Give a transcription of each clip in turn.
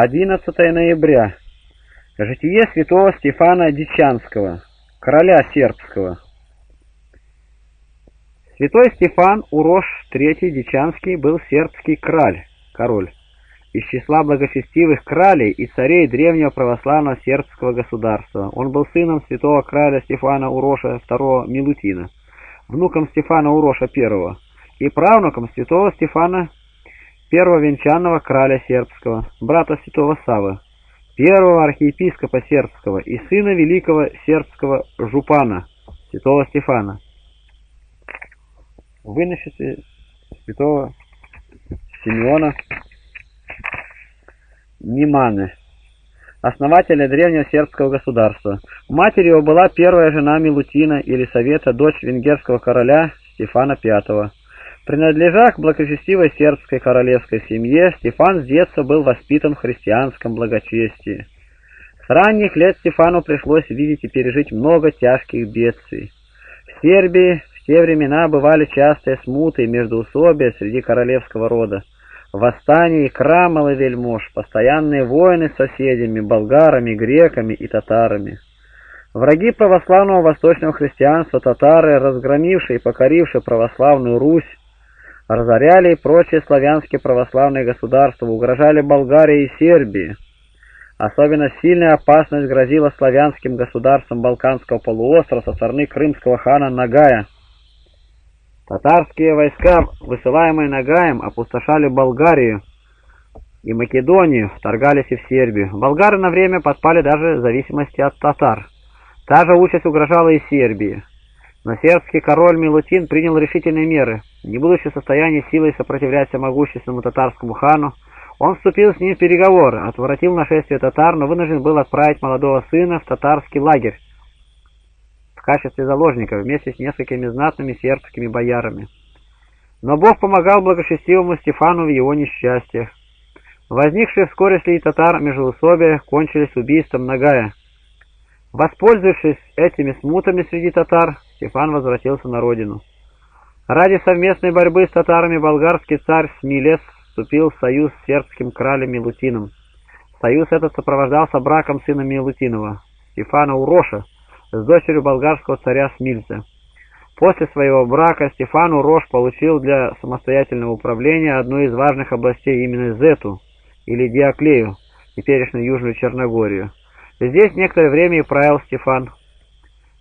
11 ноября. Житие святого Стефана Дичанского, короля сербского. Святой Стефан Урош III Дичанский был сербский краль, король, из числа благочестивых кралей и царей древнего православного сербского государства. Он был сыном святого краля Стефана Уроша II Милутина, внуком Стефана Уроша I и правнуком святого Стефана первого венчанного краля сербского, брата святого Савы, первого архиепископа сербского и сына великого сербского жупана, святого Стефана. В выносице святого Симеона Ниманы, основателя древнего сербского государства. Матерью была первая жена Милутина Елисавета, дочь венгерского короля Стефана V. Принадлежа к благочестивой сербской королевской семье, Стефан с детства был воспитан в христианском благочестии. С ранних лет Стефану пришлось видеть и пережить много тяжких бедствий. В Сербии в те времена бывали частые смуты и междоусобия среди королевского рода, восстания и крамолы вельмож, постоянные войны с соседями, болгарами, греками и татарами. Враги православного восточного христианства, татары, разгромившие и покорившие православную Русь, разоряли прочие славянские православные государства, угрожали Болгарии и Сербии. Особенно сильная опасность грозила славянским государствам Балканского полуострова со стороны крымского хана Нагая. Татарские войска, высылаемые Нагаем, опустошали Болгарию и Македонию, вторгались и в Сербию. Болгары на время подпали даже в зависимости от татар. Та же участь угрожала и Сербии. Но сербский король Милутин принял решительные меры. Не будучи в состоянии силой сопротивляться могущественному татарскому хану, он вступил с ним в переговоры, отворотил нашествие татар, но вынужден был отправить молодого сына в татарский лагерь в качестве заложника вместе с несколькими знатными сербскими боярами. Но Бог помогал благочестивому Стефану в его несчастьях. Возникшие вскоре среди татар межеусобия кончились убийством Нагая. Воспользовавшись этими смутами среди татар, Стефан возвратился на родину. Ради совместной борьбы с татарами болгарский царь Смилес вступил в союз с сербским кралем Милутином. Союз этот сопровождался браком сына Милутинова, Стефана Уроша, с дочерью болгарского царя Смильца. После своего брака Стефан Урош получил для самостоятельного управления одну из важных областей именно Зету, или Диоклею, теперешнюю Южную Черногорию. Здесь некоторое время и правил Стефан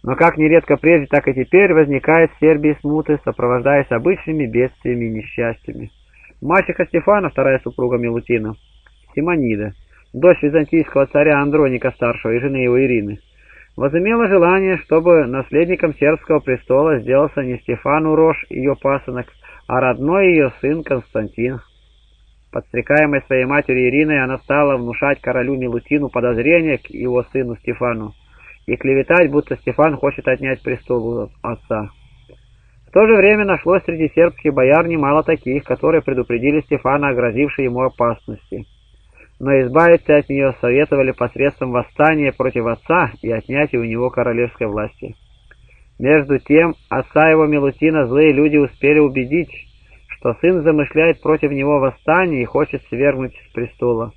но как нередко прежде, так и теперь возникает в Сербии смуты, сопровождаясь обычными бедствиями и несчастьями. Мачеха Стефана, вторая супруга Милутина, Симонида, дочь византийского царя Андроника Старшего и жены его Ирины, возымела желание, чтобы наследником сербского престола сделался не Стефан Урош, ее пасынок, а родной ее сын Константин. Подстрекаемой своей матерью Ириной, она стала внушать королю Милутину подозрения к его сыну Стефану, и клеветать, будто Стефан хочет отнять престол отца. В то же время нашлось среди сербских бояр немало таких, которые предупредили Стефана о грозившей ему опасности. Но избавиться от нее советовали посредством восстания против отца и отнятия у него королевской власти. Между тем, отца его Милутина злые люди успели убедить, что сын замышляет против него восстание и хочет свергнуть с престола.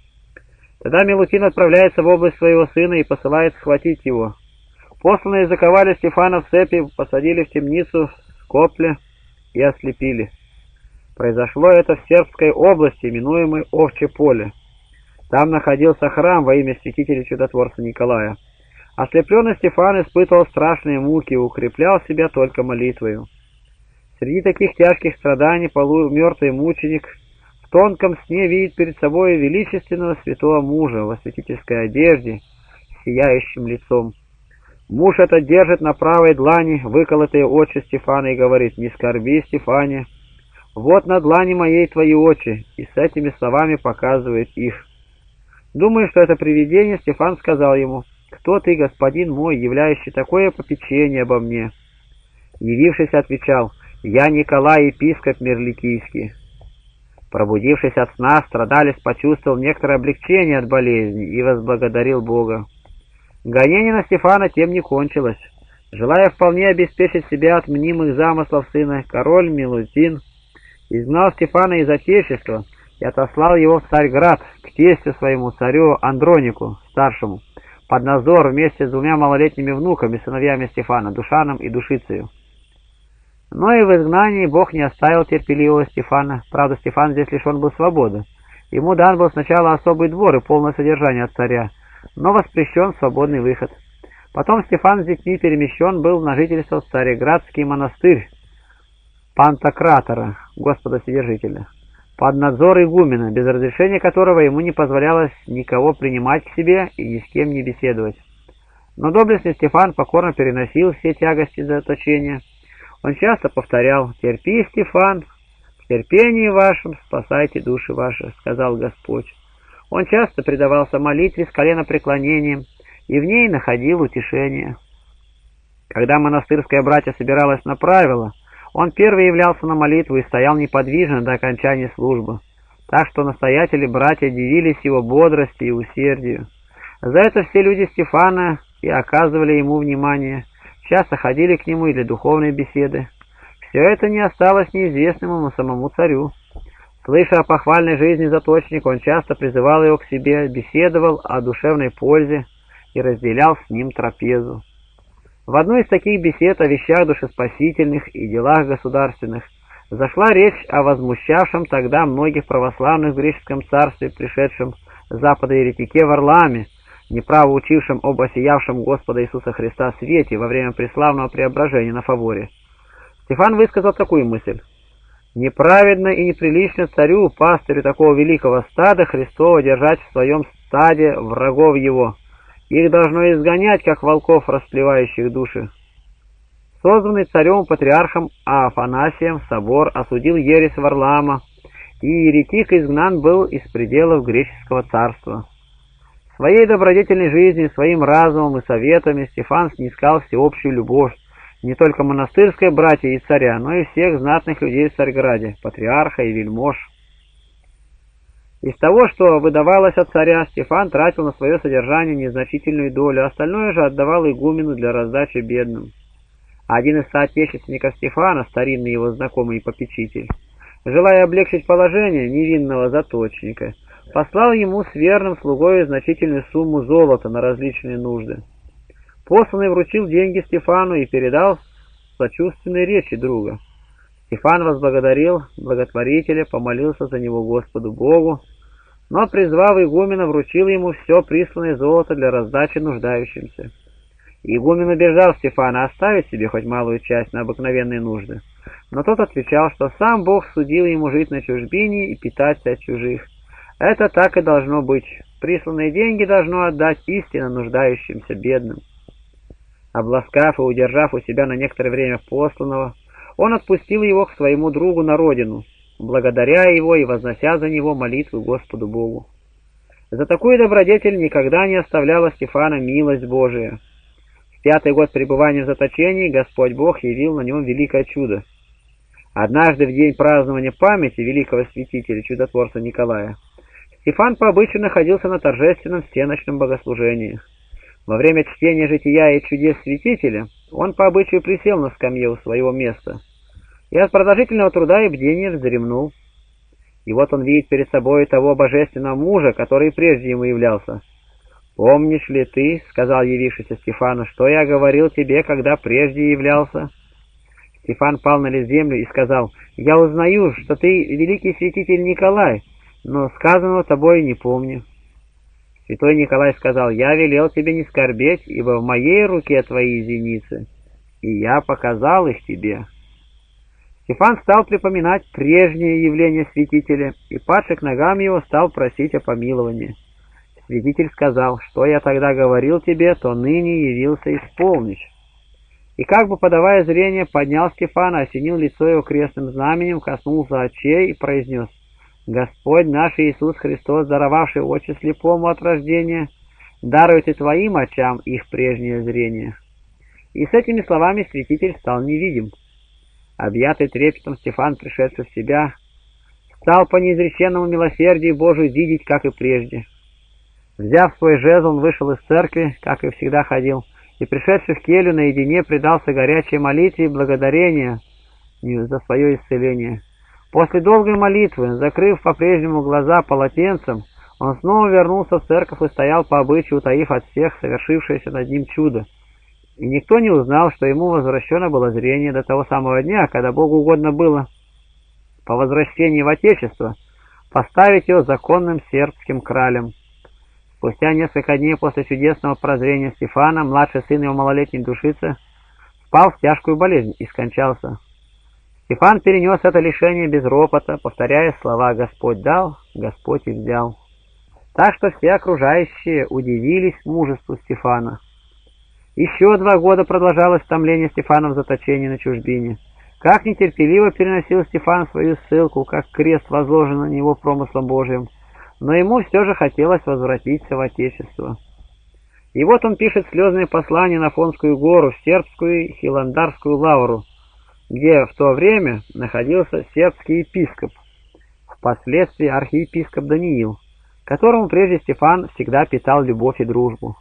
Тогда Милутин отправляется в область своего сына и посылает схватить его. Посланные заковали Стефана в цепи, посадили в темницу в Копле и ослепили. Произошло это в Сербской области, именуемой Овче поле. Там находился храм во имя святителя-чудотворца Николая. Ослепленный Стефан испытывал страшные муки и укреплял себя только молитвою. Среди таких тяжких страданий полумертвый мученик в тонком сне видит перед собой величественного святого мужа в осветительской одежде, сияющим лицом. Муж этот держит на правой длани выколотые очи Стефана и говорит, «Не скорби, Стефане, вот на длани моей твои очи», и с этими словами показывает их. Думаю, что это привидение, Стефан сказал ему, «Кто ты, господин мой, являющий такое попечение обо мне?» Явившись, отвечал, «Я Николай, епископ Мерликийский». Пробудившись от сна, страдалец почувствовал некоторое облегчение от болезни и возблагодарил Бога. Гонение на Стефана тем не кончилось. Желая вполне обеспечить себя от мнимых замыслов сына, король Милутин изгнал Стефана из Отечества и отослал его в Царьград к тестю своему царю Андронику, старшему, под надзор вместе с двумя малолетними внуками, сыновьями Стефана, Душаном и Душицею. Но и в изгнании Бог не оставил терпеливого Стефана. Правда, Стефан здесь лишен был свободы. Ему дан был сначала особый двор и полное содержание от царя, но воспрещен свободный выход. Потом Стефан с детьми перемещен был на жительство в Цареградский монастырь Пантократора, Господа Содержителя, под надзор игумена, без разрешения которого ему не позволялось никого принимать к себе и ни с кем не беседовать. Но доблестный Стефан покорно переносил все тягости заточения. Он часто повторял «Терпи, Стефан, в терпении вашем спасайте души ваши», — сказал Господь. Он часто предавался молитве с коленопреклонением, и в ней находил утешение. Когда монастырское братья собиралось на правила, он первый являлся на молитву и стоял неподвижно до окончания службы, так что настоятели братья дивились его бодрости и усердию. За это все люди Стефана и оказывали ему внимание, часто ходили к нему и для духовной беседы. Все это не осталось неизвестным ему самому царю. Слыша о похвальной жизни заточника, он часто призывал его к себе, беседовал о душевной пользе, и разделял с ним трапезу. В одной из таких бесед о вещах душеспасительных и делах государственных зашла речь о возмущавшем тогда многих православных в греческом царстве, пришедшем с запада еретике Варлааме, неправо учившем об осиявшем Господа Иисуса Христа свете во время преславного преображения на Фаворе. Стефан высказал такую мысль. «Неправедно и неприлично царю, пастырю такого великого стада Христова держать в своем стаде врагов его». Их должно изгонять, как волков, расплевающих души. Созванный царем-патриархом Афанасием собор осудил ересь Варлаама, и еретик изгнан был из пределов греческого царства. Своей добродетельной жизнью, своим разумом и советами Стефан снискал всеобщую любовь не только монастырской братья и царя, но и всех знатных людей в Царьграде, патриарха и вельмож. Из того, что выдавалось от царя, Стефан тратил на свое содержание незначительную долю, остальное же отдавал игумену для раздачи бедным. Один из соотечественников Стефана, старинный его знакомый и попечитель, желая облегчить положение невинного заточника, послал ему с верным слугой значительную сумму золота на различные нужды. Посланный вручил деньги Стефану и передал сочувственные речи друга. Стефан возблагодарил благотворителя, помолился за него Господу Богу, но, призвав игумена, вручил ему все присланное золото для раздачи нуждающимся. Игумен убежал Стефана оставить себе хоть малую часть на обыкновенные нужды, но тот отвечал, что сам Бог судил ему жить на чужбине и питаться от чужих. Это так и должно быть. Присланные деньги должно отдать истинно нуждающимся бедным. Обласкав и удержав у себя на некоторое время посланного, он отпустил его к своему другу на родину, благодаря его и вознося за него молитвы Господу Богу. За такую добродетель никогда не оставляла Стефана милость Божия. В пятый год пребывания в заточении Господь Бог явил на нем великое чудо. Однажды в день празднования памяти великого святителя, чудотворца Николая, Стефан по обычаю находился на торжественном всеночном богослужении. Во время чтения жития и чудес святителя он по обычаю присел на скамье у своего места – и от продолжительного труда и бдения вздремнул. И вот он видит перед собой того божественного мужа, который прежде ему являлся. «Помнишь ли ты, — сказал явившийся Стефану, — что я говорил тебе, когда прежде являлся?» Стефан пал на землю и сказал, «Я узнаю, что ты великий святитель Николай, но сказанного тобой не помню». Святой Николай сказал, «Я велел тебе не скорбеть, ибо в моей руке твои зеницы, и я показал их тебе». Стефан стал припоминать прежние явления святителя, и, падший к ногам его, стал просить о помиловании. Святитель сказал, что я тогда говорил тебе, то ныне явился исполнишь. И как бы подавая зрение, поднял Стефана, осенил лицо его крестным знаменем, коснулся очей и произнес, «Господь наш Иисус Христос, даровавший очи слепому от рождения, дарует и твоим очам их прежнее зрение». И с этими словами святитель стал невидим. Объятый трепетом Стефан, пришедший в себя, стал по неизреченному милосердию Божию видеть, как и прежде. Взяв свой жезл, он вышел из церкви, как и всегда ходил, и, пришедший в келью наедине, предался горячей молитве и благодарению за свое исцеление. После долгой молитвы, закрыв по-прежнему глаза полотенцем, он снова вернулся в церковь и стоял по обычаю, утаив от всех совершившееся над ним чудо. И никто не узнал, что ему возвращено было зрение до того самого дня, когда Богу угодно было по возвращении в Отечество поставить его законным сербским кралем. Спустя несколько дней после чудесного прозрения Стефана, младший сын его малолетней душицы, впал в тяжкую болезнь и скончался. Стефан перенес это лишение без ропота, повторяя слова «Господь дал, Господь и взял». Так что все окружающие удивились мужеству Стефана. Еще два года продолжалось томление Стефана в заточении на чужбине. Как нетерпеливо переносил Стефан свою ссылку, как крест возложен на него промыслом Божьим, но ему все же хотелось возвратиться в Отечество. И вот он пишет слезные послания на Фонскую гору, в сербскую Хиландарскую лавру, где в то время находился сербский епископ, впоследствии архиепископ Даниил, которому прежде Стефан всегда питал любовь и дружбу.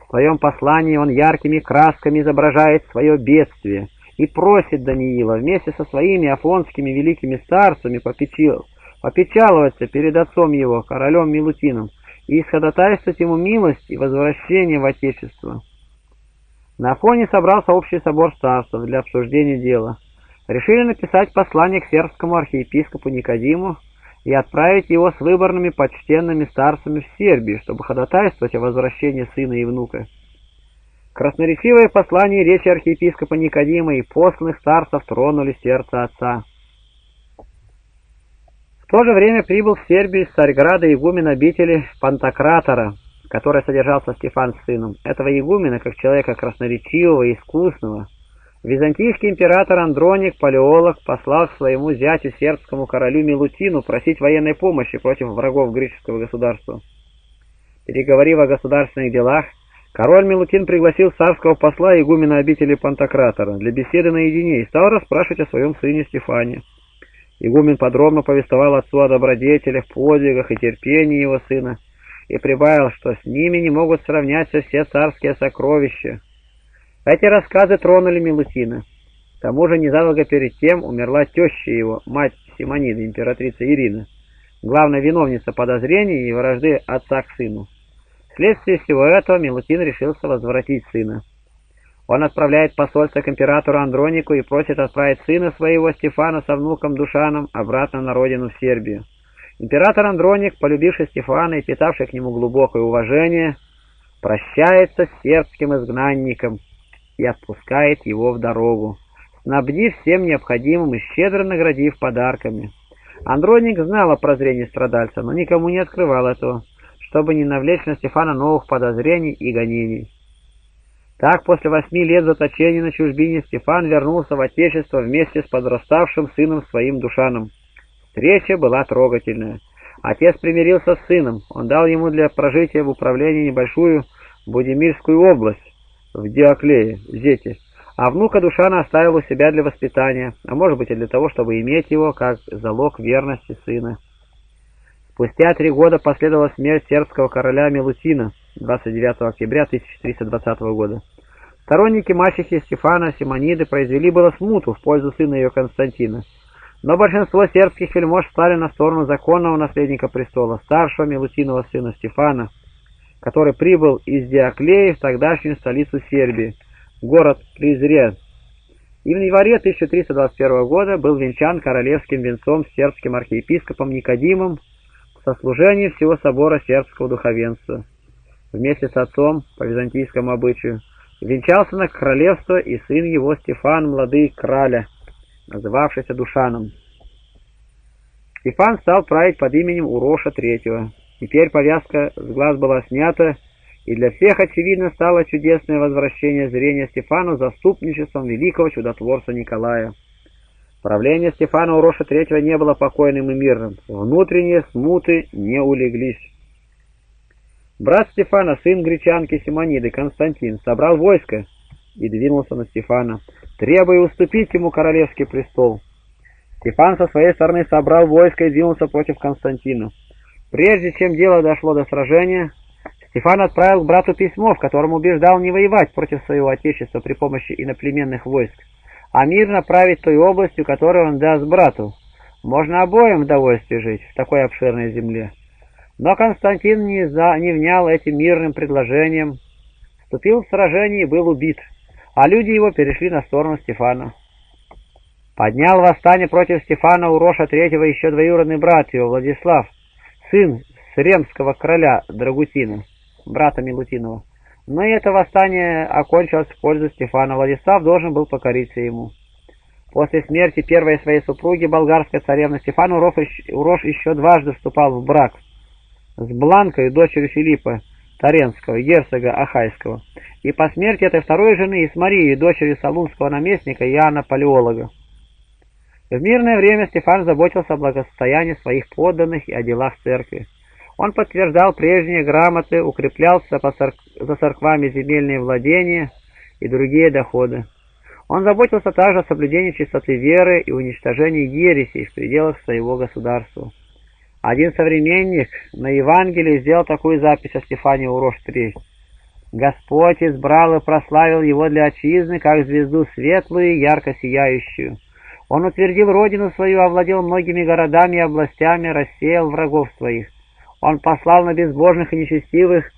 В своем послании он яркими красками изображает свое бедствие и просит Даниила вместе со своими афонскими великими старцами попечил, попечаловаться перед отцом его, королем Милутином, и исходотайствовать ему милость и возвращение в Отечество. На Афоне собрался общий собор старцев для обсуждения дела. Решили написать послание к сербскому архиепископу Никодиму и отправить его с выборными почтенными старцами в Сербию, чтобы ходатайствовать о возвращении сына и внука. Красноречивое послание речи архиепископа Никодима и посланных старцев тронули сердце отца. В то же время прибыл в Сербию из Царьграда игумен обители Пантократора, которой содержался Стефан с сыном. Этого игумена, как человека красноречивого и искусного, византийский император Андроник, палеолог, послал к своему зятю сербскому королю Милутину просить военной помощи против врагов греческого государства. Переговорив о государственных делах, король Милутин пригласил царского посла игумена обители Пантократора для беседы наедине и стал расспрашивать о своем сыне Стефане. Игумен подробно повествовал отцу о добродетелях, подвигах и терпении его сына, и прибавил, что с ними не могут сравняться все царские сокровища. Эти рассказы тронули Милутина. К тому же незадолго перед тем умерла теща его, мать Симонида, императрица Ирина, главная виновница подозрений и вражды отца к сыну. Вследствие всего этого Милутин решился возвратить сына. Он отправляет посольство к императору Андронику и просит отправить сына своего Стефана со внуком Душаном обратно на родину в Сербию. Император Андроник, полюбивший Стефана и питавший к нему глубокое уважение, прощается с сербским изгнанником и отпускает его в дорогу, снабдив всем необходимым и щедро наградив подарками. Андроник знал о прозрении страдальца, но никому не открывал этого, чтобы не навлечь на Стефана новых подозрений и гонений. Так, после восьми лет заточения на чужбине, Стефан вернулся в Отечество вместе с подраставшим сыном своим Душаном. Встреча была трогательная. Отец примирился с сыном. Он дал ему для прожития в управлении небольшую Будимирскую область в Диоклее, Зете, а внука Душана оставил у себя для воспитания, а может быть и для того, чтобы иметь его как залог верности сына. Спустя три года последовала смерть сербского короля Милутина 29 октября 1320 года. Сторонники мачехи Стефана Симониды произвели было смуту в пользу сына ее Константина, но большинство сербских вельмож стали на сторону законного наследника престола, старшего Милутинова сына Стефана, который прибыл из Диоклеи в тогдашнюю столицу Сербии, город Призрез, и в январе 1321 года был венчан королевским венцом сербским архиепископом Никодимом в сослужении всего собора сербского духовенства. Вместе с отцом, по византийскому обычаю, венчался на королевство и сын его Стефан, младый краля, называвшийся Душаном. Стефан стал править под именем Уроша III. Теперь повязка с глаз была снята, и для всех очевидно стало чудесное возвращение зрения Стефану заступничеством великого чудотворца Николая. Правление Стефана Уроша III не было покойным и мирным, внутренние смуты не улеглись. Брат Стефана, сын гречанки Симониды, Константин, собрал войско и двинулся на Стефана, требуя уступить ему королевский престол. Стефан со своей стороны собрал войско и двинулся против Константина. Прежде чем дело дошло до сражения, Стефан отправил к брату письмо, в котором убеждал не воевать против своего отечества при помощи иноплеменных войск, а мирно править той областью, которую он даст брату. Можно обоим в довольстве жить в такой обширной земле. Но Константин не, за, не внял этим мирным предложением, вступил в сражение и был убит, а люди его перешли на сторону Стефана. Поднял восстание против Стефана Уроша III еще двоюродный брат его, Владислав, сын Сремского короля Драгутина, брата Милутинова. Но и это восстание окончилось в пользу Стефана. Владислав должен был покориться ему. После смерти первой своей супруги, болгарской царевны Стефан Урош еще дважды вступал в брак с Бланкой, дочерью Филиппа Таренского, герцога Ахайского, и по смерти этой второй жены и с Марией, дочерью салунского наместника Иоанна Палеолога. В мирное время Стефан заботился о благосостоянии своих подданных и о делах церкви. Он подтверждал прежние грамоты, укреплялся за церквами земельные владения и другие доходы. Он заботился также о соблюдении чистоты веры и уничтожении ересей в пределах своего государства. Один современник на Евангелии сделал такую запись о Стефане Урош III. «Господь избрал и прославил его для отчизны, как звезду светлую и ярко сияющую. Он утвердил родину свою, овладел многими городами и областями, рассеял врагов своих. Он послал на безбожных и нечестивых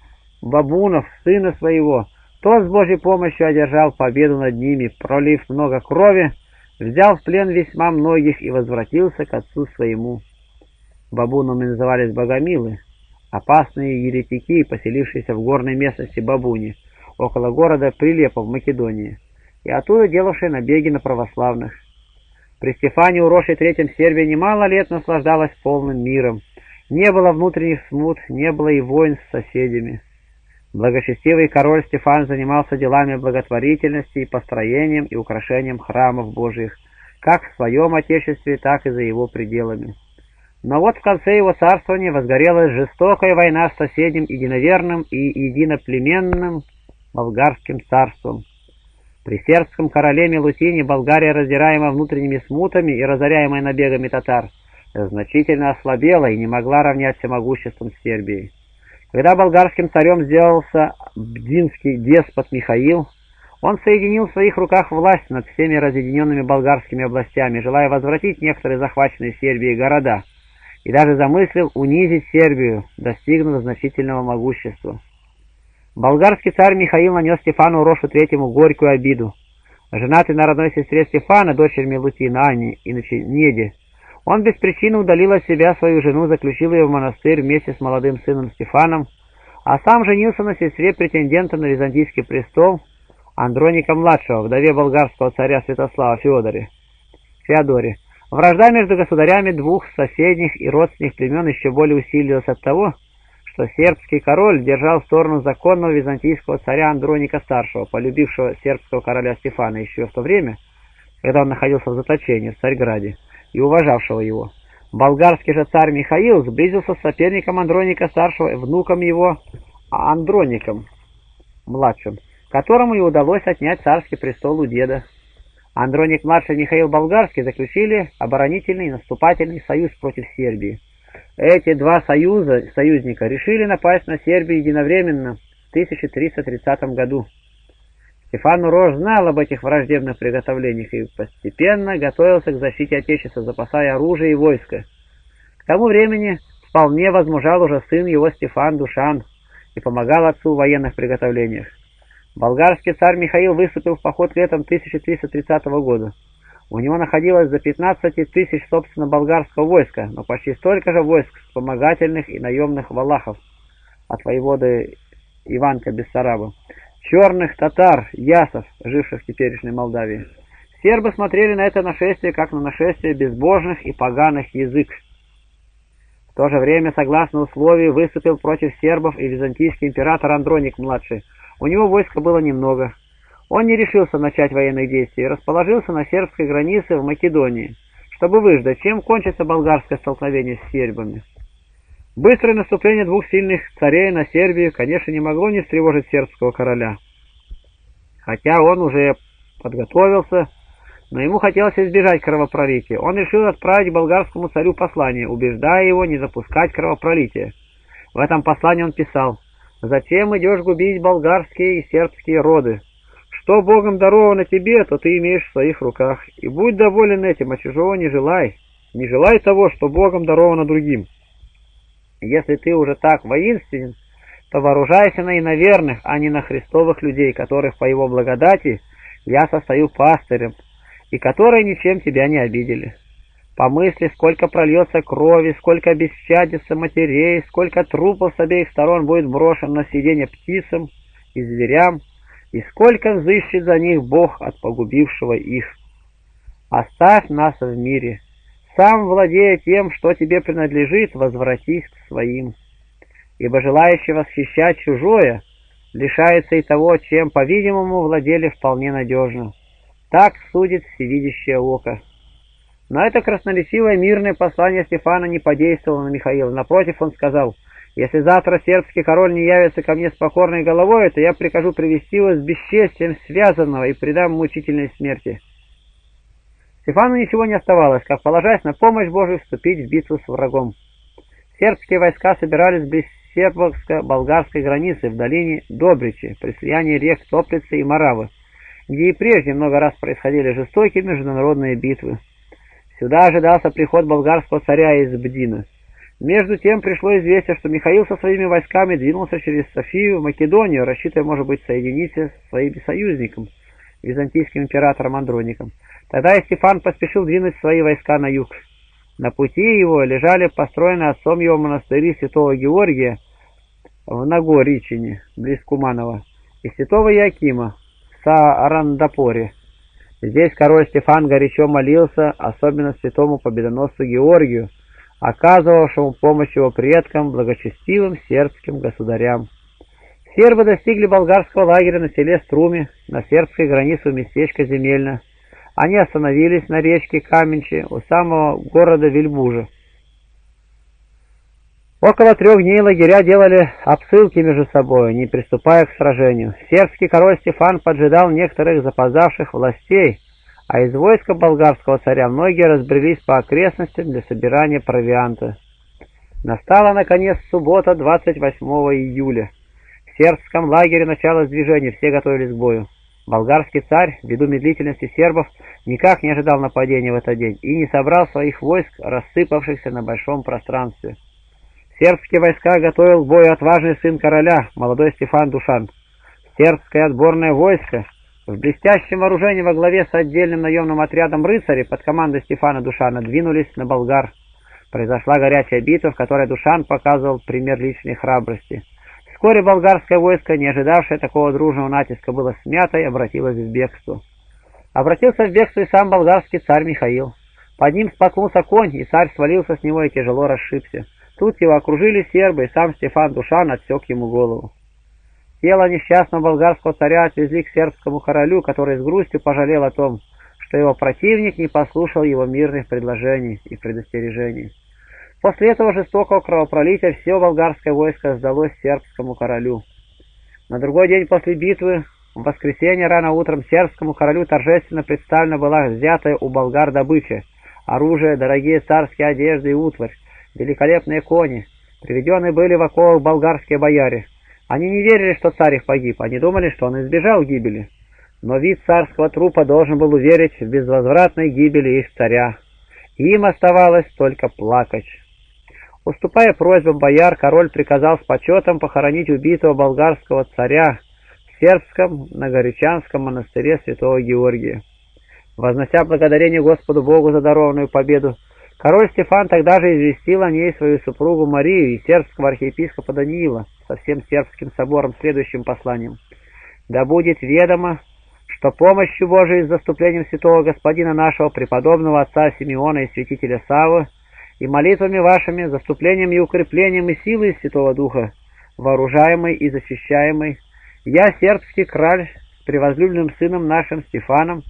бабунов, сына своего, тот с Божьей помощью одержал победу над ними, пролив много крови, взял в плен весьма многих и возвратился к отцу своему. Бабунами назывались богомилы, опасные еретики, поселившиеся в горной местности Бабуни, около города Прилепа в Македонии, и оттуда делавшие набеги на православных. При Стефане Уроше Третьем Сербия немало лет наслаждалась полным миром. Не было внутренних смут, не было и войн с соседями. Благочестивый король Стефан занимался делами благотворительности и построением и украшением храмов Божьих, как в своем отечестве, так и за его пределами. Но вот в конце его царствования возгорелась жестокая война с соседним единоверным и единоплеменным болгарским царством. При сербском короле Милутине Болгария, раздираемая внутренними смутами и разоряемая набегами татар, значительно ослабела и не могла равняться могуществом Сербии. Когда болгарским царем сделался бдинский деспот Михаил, он соединил в своих руках власть над всеми разъединенными болгарскими областями, желая возвратить некоторые захваченные Сербией города, и даже замыслил унизить Сербию, достигнув значительного могущества. Болгарский царь Михаил нанес Стефану Рошу Третьему горькую обиду. Женатый на родной сестре Стефана, дочери Милутина Анне, иначе Неде, он без причины удалил от себя свою жену, заключил ее в монастырь вместе с молодым сыном Стефаном, а сам женился на сестре претендента на византийский престол Андроника-младшего, вдове болгарского царя Святослава Феодоре. Феодоре. Вражда между государями двух соседних и родственных племен еще более усилилась от того, что сербский король держал сторону законного византийского царя Андроника-старшего, полюбившего сербского короля Стефана еще в то время, когда он находился в заточении в Царьграде и уважавшего его. Болгарский же царь Михаил сблизился с соперником Андроника-старшего, внуком его Андроником, младшим, которому и удалось отнять царский престол у деда. Андроник-младший и Михаил Болгарский заключили оборонительный и наступательный союз против Сербии. Эти два союза, союзника решили напасть на Сербию единовременно в 1330 году. Стефан Рож знал об этих враждебных приготовлениях и постепенно готовился к защите Отечества, запасая оружие и войско. К тому времени вполне возмужал уже сын его Стефан Душан и помогал отцу в военных приготовлениях. Болгарский царь Михаил выступил в поход летом 1330 года. У него находилось за 15 тысяч, собственно, болгарского войска, но почти столько же войск вспомогательных и наемных валахов от воеводы Иванка Бессараба черных татар, ясов, живших в теперешней Молдавии. Сербы смотрели на это нашествие как на нашествие безбожных и поганых язык. В то же время, согласно условию, выступил против сербов и византийский император Андроник-младший. У него войска было немного. Он не решился начать военных действий и расположился на сербской границе в Македонии, чтобы выждать, чем кончится болгарское столкновение с сербами. Быстрое наступление двух сильных царей на Сербию, конечно, не могло не встревожить сербского короля. Хотя он уже подготовился, но ему хотелось избежать кровопролития. Он решил отправить болгарскому царю послание, убеждая его не запускать кровопролития. В этом послании он писал «Зачем идешь губить болгарские и сербские роды? Что Богом даровано тебе, то ты имеешь в своих руках, и будь доволен этим, а чужого не желай». не желай того, что Богом даровано другим. Если ты уже так воинственен, то вооружайся на иноверных, а не на христовых людей, которых по его благодати я состою пастырем, и которые ничем тебя не обидели. Помысли, сколько прольется крови, сколько бесчадится матерей, сколько трупов с обеих сторон будет брошен на сиденье птицам и зверям, и сколько взыщет за них Бог от погубившего их. Оставь нас в мире, сам, владея тем, что тебе принадлежит, возвратись к своим. Ибо желающий восхищать чужое лишается и того, чем, по-видимому, владели вполне надежно. Так судит всевидящее око. Но это красноречивое мирное послание Стефана не подействовало на Михаила. Напротив, он сказал, «Если завтра сербский король не явится ко мне с покорной головой, то я прикажу привести его с бесчестием связанного и предам мучительной смерти». Стефану ничего не оставалось, как, положась на помощь Божию, вступить в битву с врагом. Сербские войска собирались близ сербско-болгарской границы в долине Добричи, при слиянии рек Топлицы и Моравы, где и прежде много раз происходили жестокие международные битвы. Сюда ожидался приход болгарского царя из Бдина. Между тем пришло известие, что Михаил со своими войсками двинулся через Софию в Македонию, рассчитывая, может быть, соединиться с своим союзником, византийским императором Андроником. Тогда и Стефан поспешил двинуть свои войска на юг. На пути его лежали построенные отцом его монастыри святого Георгия в Нагоричине, близ Куманова, и святого Якима в Саарандапоре. Здесь король Стефан горячо молился, особенно святому победоносцу Георгию, оказывавшему помощь его предкам, благочестивым сербским государям. Сербы достигли болгарского лагеря на селе Струме, на сербской границе у местечка Земельно. Они остановились на речке Каменче у самого города Вильбужа. Около трех дней лагеря делали обсылки между собой, не приступая к сражению. Сербский король Стефан поджидал некоторых запоздавших властей, а из войска болгарского царя многие разбрелись по окрестностям для собирания провианта. Настала, наконец, суббота 28 июля. В сербском лагере началось движение, все готовились к бою. Болгарский царь, ввиду медлительности сербов, никак не ожидал нападения в этот день и не собрал своих войск, рассыпавшихся на большом пространстве. Сербские войска готовил к бою отважный сын короля, молодой Стефан Душан. Сербское отборное войско в блестящем вооружении во главе с отдельным наемным отрядом рыцарей под командой Стефана Душана двинулись на болгар. Произошла горячая битва, в которой Душан показывал пример личной храбрости. Вскоре болгарское войско, не ожидавшее такого дружного натиска, было смято и обратилось в бегство. Обратился в бегство и сам болгарский царь Михаил. Под ним споткнулся конь, и царь свалился с него и тяжело расшибся. Тут его окружили сербы, и сам Стефан Душан отсек ему голову. Тело несчастного болгарского царя отвезли к сербскому королю, который с грустью пожалел о том, что его противник не послушал его мирных предложений и предостережений. После этого жестокого кровопролития все болгарское войско сдалось сербскому королю. На другой день после битвы, в воскресенье рано утром, сербскому королю торжественно представлена была взятая у болгар добыча, оружие, дорогие царские одежды и утварь, великолепные кони. Приведены были в оковах болгарские бояре. Они не верили, что царь их погиб, они думали, что он избежал гибели. Но вид царского трупа должен был уверить в безвозвратной гибели их царя. Им оставалось только плакать. Уступая просьбам бояр, король приказал с почетом похоронить убитого болгарского царя в сербском Нагоричанском монастыре святого Георгия. Вознося благодарение Господу Богу за дарованную победу, король Стефан тогда же известил о ней свою супругу Марию и сербского архиепископа Даниила со всем сербским собором следующим посланием. «Да будет ведомо, что помощью Божией с заступлением святого господина нашего преподобного отца Симеона и святителя Савы и молитвами вашими, заступлением и укреплением и силой Святого Духа, вооружаемый и защищаемый, я, сербский краль, с превозлюбленным сыном нашим Стефаном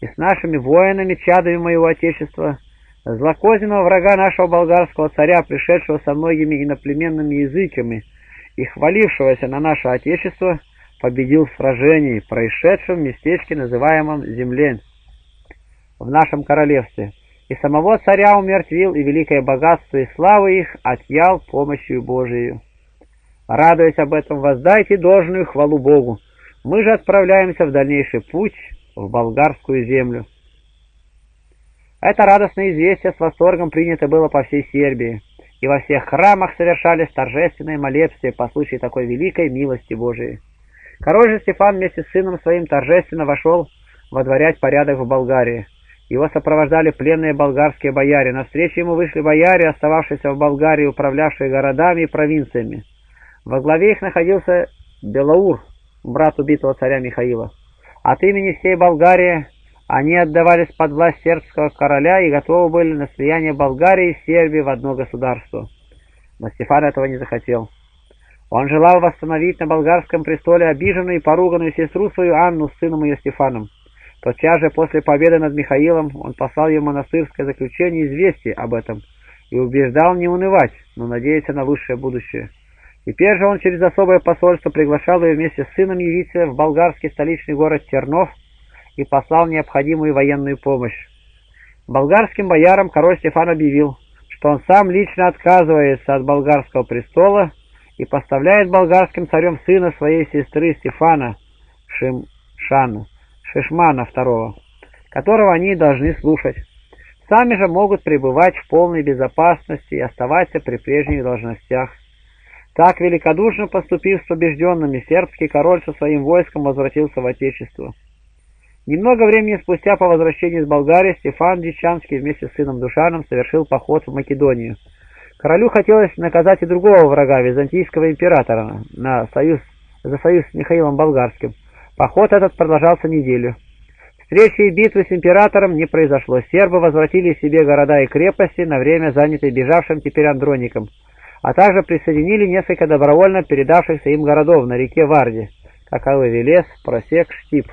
и с нашими воинами, чадами моего Отечества, злокозненного врага нашего болгарского царя, пришедшего со многими иноплеменными языками и хвалившегося на наше Отечество, победил в сражении, происшедшем в местечке, называемом Землен, в нашем королевстве, и самого царя умертвил, и великое богатство и славы их отъял помощью Божией. Радуясь об этом, воздайте должную хвалу Богу. Мы же отправляемся в дальнейший путь в болгарскую землю. Это радостное известие с восторгом принято было по всей Сербии, и во всех храмах совершались торжественные молебствия по случаю такой великой милости Божией. Король же Стефан вместе с сыном своим торжественно вошел водворять порядок в Болгарии. Его сопровождали пленные болгарские бояре. Навстречу ему вышли бояре, остававшиеся в Болгарии, управлявшие городами и провинциями. Во главе их находился Белаур, брат убитого царя Михаила. От имени всей Болгарии они отдавались под власть сербского короля и готовы были на слияние Болгарии и Сербии в одно государство. Но Стефан этого не захотел. Он желал восстановить на болгарском престоле обиженную и поруганную сестру свою Анну с сыном ее Стефаном. Тотчас же после победы над Михаилом он послал ей монастырское заключение известие об этом и убеждал не унывать, но надеяться на лучшее будущее. Теперь же он через особое посольство приглашал ее вместе с сыном явиться в болгарский столичный город Тернов и послал необходимую военную помощь. Болгарским боярам король Стефан объявил, что он сам лично отказывается от болгарского престола и поставляет болгарским царем сына своей сестры Стефана Шимшана, Шишмана II, которого они должны слушать. Сами же могут пребывать в полной безопасности и оставаться при прежних должностях. Так, великодушно поступив с побежденными, сербский король со своим войском возвратился в Отечество. Немного времени спустя по возвращении из Болгарии Стефан Дичанский вместе с сыном Душаном совершил поход в Македонию. Королю хотелось наказать и другого врага, византийского императора, на союз, за союз с Михаилом Болгарским. Поход этот продолжался неделю. Встречи и битвы с императором не произошло. Сербы возвратили себе города и крепости, на время занятые бежавшим теперь Андроником – а также присоединили несколько добровольно передавшихся им городов на реке Варде, каковы Велес, Просек, Штип.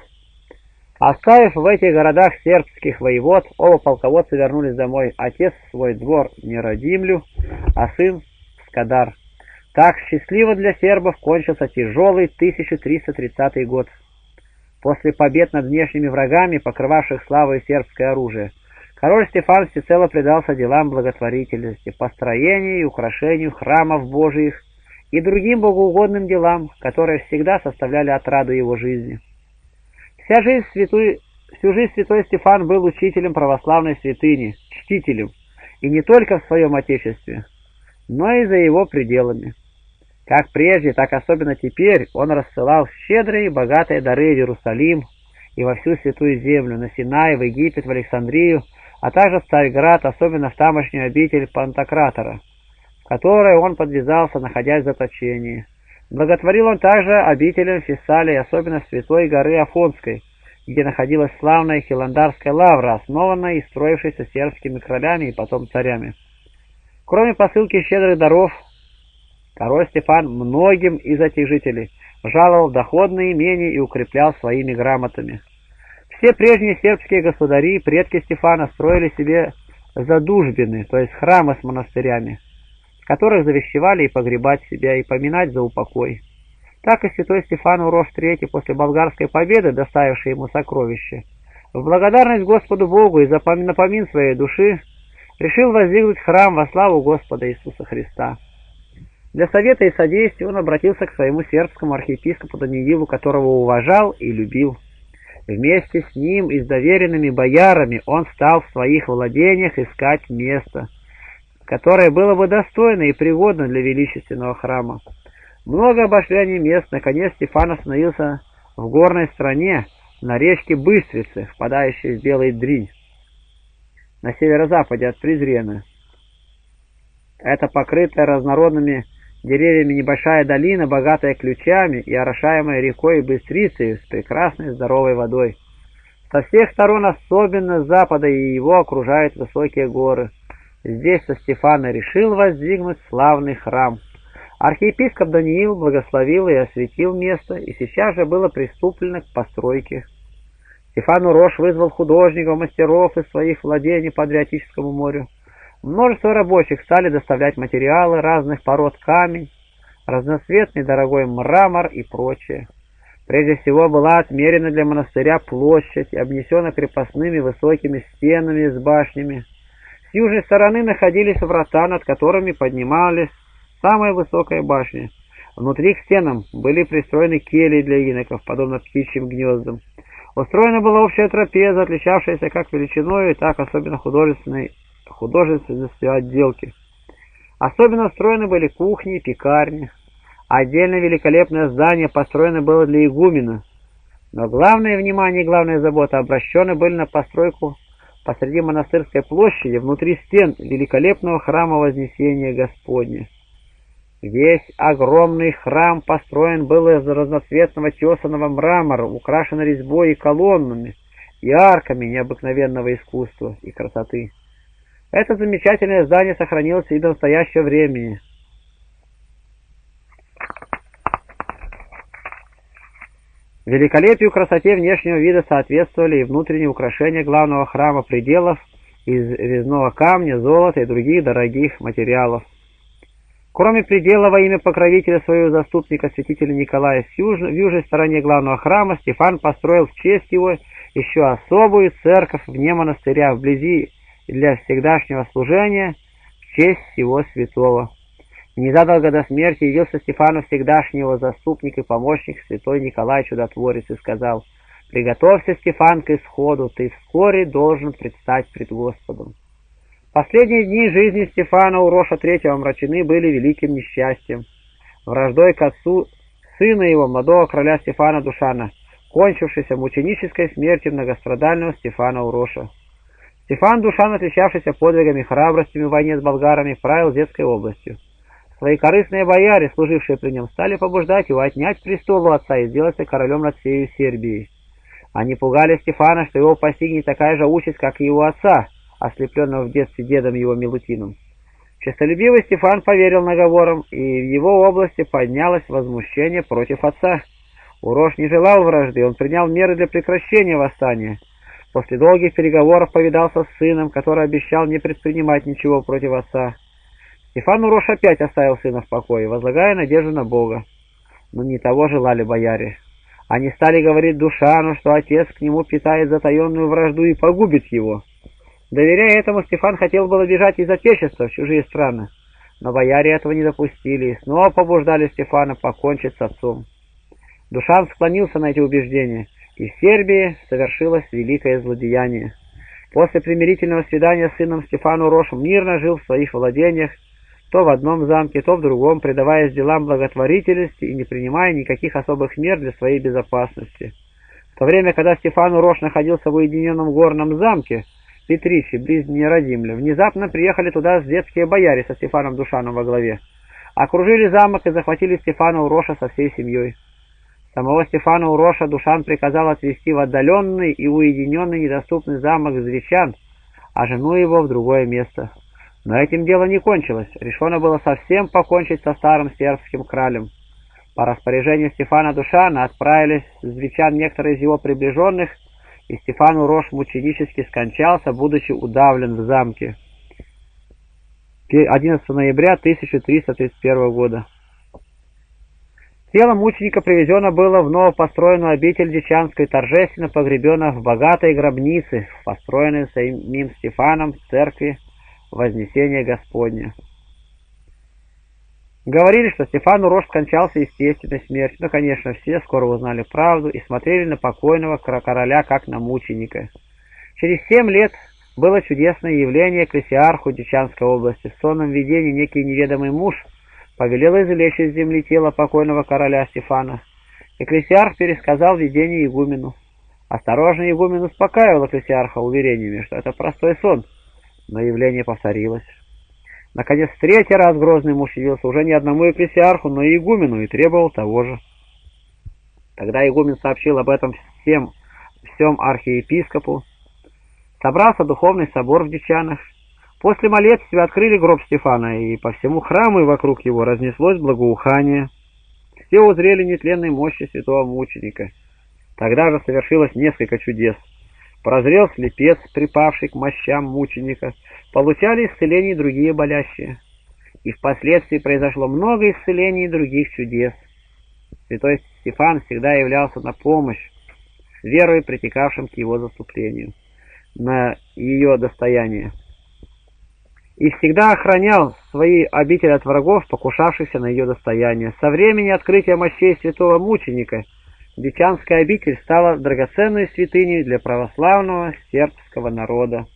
Оставив в этих городах сербских воевод, оба полководца вернулись домой, отец в свой двор Неродимлю, а сын в Скадар. Так счастливо для сербов кончился тяжелый 1330 год. После побед над внешними врагами, покрывавших славой сербское оружие, Король Стефан всецело предался делам благотворительности, построению и украшению храмов Божиих и другим богоугодным делам, которые всегда составляли отраду его жизни. Вся жизнь святой, всю жизнь святой Стефан был учителем православной святыни, чтителем, и не только в своем отечестве, но и за его пределами. Как прежде, так особенно теперь он рассылал щедрые и богатые дары в Иерусалим и во всю святую землю, на Синай, в Египет, в Александрию, а также в Царьград, особенно в тамошнюю обитель Пантократора, в которой он подвязался, находясь в заточении. Благотворил он также обителям Фессалии, особенно Святой горы Афонской, где находилась славная Хиландарская лавра, основанная и строившаяся сербскими королями и потом царями. Кроме посылки щедрых даров, король Стефан многим из этих жителей жаловал доходные имения и укреплял своими грамотами. Все прежние сербские государи, предки Стефана, строили себе задужбины, то есть храмы с монастырями, которых завещевали и погребать себя, и поминать за упокой. Так и святой Стефан Урош III после болгарской победы, доставивший ему сокровища, в благодарность Господу Богу и за напомин своей души, решил воздвигнуть храм во славу Господа Иисуса Христа. Для совета и содействия он обратился к своему сербскому архиепископу Даниилу, которого уважал и любил. Вместе с ним и с доверенными боярами он стал в своих владениях искать место, которое было бы достойно и пригодно для величественного храма. Много обошли они мест, наконец Стефан остановился в горной стране, на речке Быстрицы, впадающей в Белый Дринь, на северо-западе от Призрена. Это покрытая разнородными деревьями небольшая долина, богатая ключами и орошаемая рекой Быстрицей с прекрасной здоровой водой. Со всех сторон, особенно с запада, и его окружают высокие горы. Здесь со Стефана решил воздвигнуть славный храм. Архиепископ Даниил благословил и осветил место, и сейчас же было приступлено к постройке. Стефан Урош вызвал художников, мастеров из своих владений по Адриатическому морю. Множество рабочих стали доставлять материалы разных пород камень, разноцветный дорогой мрамор и прочее. Прежде всего была отмерена для монастыря площадь обнесена крепостными высокими стенами с башнями. Южной стороны находились врата, над которыми поднимались самая высокая башня. Внутри к стенам были пристроены кельи для иноков, подобно птичьим гнездам. Устроена была общая трапеза, отличавшаяся как величиной, так особенно художественной, художественностью отделки. Особенно устроены были кухни, пекарни. Отдельно великолепное здание построено было для игумена, но главное внимание и главная забота обращены были на постройку посреди монастырской площади, внутри стен великолепного храма Вознесения Господня. Весь огромный храм построен был из разноцветного тесаного мрамора, украшен резьбой и колоннами, и арками необыкновенного искусства и красоты. Это замечательное здание сохранилось и до настоящего времени. Великолепию красоте внешнего вида соответствовали и внутренние украшения главного храма пределов из резного камня, золота и других дорогих материалов. Кроме предела во имя покровителя своего заступника святителя Николая в южной, стороне главного храма Стефан построил в честь его еще особую церковь вне монастыря вблизи для всегдашнего служения в честь всего святого. Незадолго до смерти явился Стефану всегдашнего заступник и помощник святой Николай Чудотворец и сказал, «Приготовься, Стефан, к исходу, ты вскоре должен предстать пред Господом». Последние дни жизни Стефана Уроша Третьего омрачены были великим несчастьем. Враждой к отцу сына его, молодого короля Стефана Душана, кончившейся мученической смертью многострадального Стефана Уроша. Стефан Душан, отличавшийся подвигами и храбростями в войне с болгарами, правил детской областью. Свои корыстные бояре, служившие при нем, стали побуждать его отнять престол у отца и сделаться королем над всей Сербией. Они пугали Стефана, что его постигнет такая же участь, как и его отца, ослепленного в детстве дедом его Милутином. Честолюбивый Стефан поверил наговорам, и в его области поднялось возмущение против отца. Урош не желал вражды, он принял меры для прекращения восстания. После долгих переговоров повидался с сыном, который обещал не предпринимать ничего против отца. Стефан Урош опять оставил сына в покое, возлагая надежду на Бога. Но не того желали бояре. Они стали говорить Душану, что отец к нему питает затаенную вражду и погубит его. Доверяя этому, Стефан хотел было бежать из Отечества в чужие страны, но бояре этого не допустили и снова побуждали Стефана покончить с отцом. Душан склонился на эти убеждения, и в Сербии совершилось великое злодеяние. После примирительного свидания с сыном Стефану Рош мирно жил в своих владениях, то в одном замке, то в другом, предаваясь делам благотворительности и не принимая никаких особых мер для своей безопасности. В то время, когда Стефану Рош находился в уединенном горном замке, Петричи, близ Нерадимля, внезапно приехали туда детские бояре со Стефаном Душаном во главе. Окружили замок и захватили Стефана Уроша со всей семьей. Самого Стефана Уроша Душан приказал отвезти в отдаленный и уединенный недоступный замок Звечан, а жену его в другое место. Но этим дело не кончилось. Решено было совсем покончить со старым сербским кралем. По распоряжению Стефана Душана отправились в Звечан некоторые из его приближенных и Стефан Урош мученически скончался, будучи удавлен в замке. 11 ноября 1331 года. Тело мученика привезено было в новопостроенную обитель Дичанскую торжественно погребено в богатой гробнице, построенной самим Стефаном в церкви Вознесения Господня. Говорили, что Стефан Урош скончался естественной смертью, но, конечно, все скоро узнали правду и смотрели на покойного короля как на мученика. Через семь лет было чудесное явление экклесиарху Дичанской области. В сонном видении некий неведомый муж повелел извлечь из земли тело покойного короля Стефана. Экклесиарх пересказал видение игумену. Осторожный игумен успокаивал экклесиарха уверениями, что это простой сон, но явление повторилось. Наконец, третий раз грозный муж явился уже не одному экклесиарху, но и игумену, и требовал того же. Тогда игумен сообщил об этом всем, всем архиепископу. Собрался духовный собор в Дичанах. После молитвы открыли гроб Стефана, и по всему храму и вокруг его разнеслось благоухание. Все узрели нетленной мощи святого мученика. Тогда же совершилось несколько чудес. Прозрел слепец, припавший к мощам мученика, получали исцеление другие болящие. И впоследствии произошло много исцелений и других чудес. Святой Стефан всегда являлся на помощь, верой притекавшим к его заступлению, на ее достояние. И всегда охранял свои обители от врагов, покушавшихся на ее достояние. Со времени открытия мощей святого мученика Дичанская обитель стала драгоценной святыней для православного сербского народа.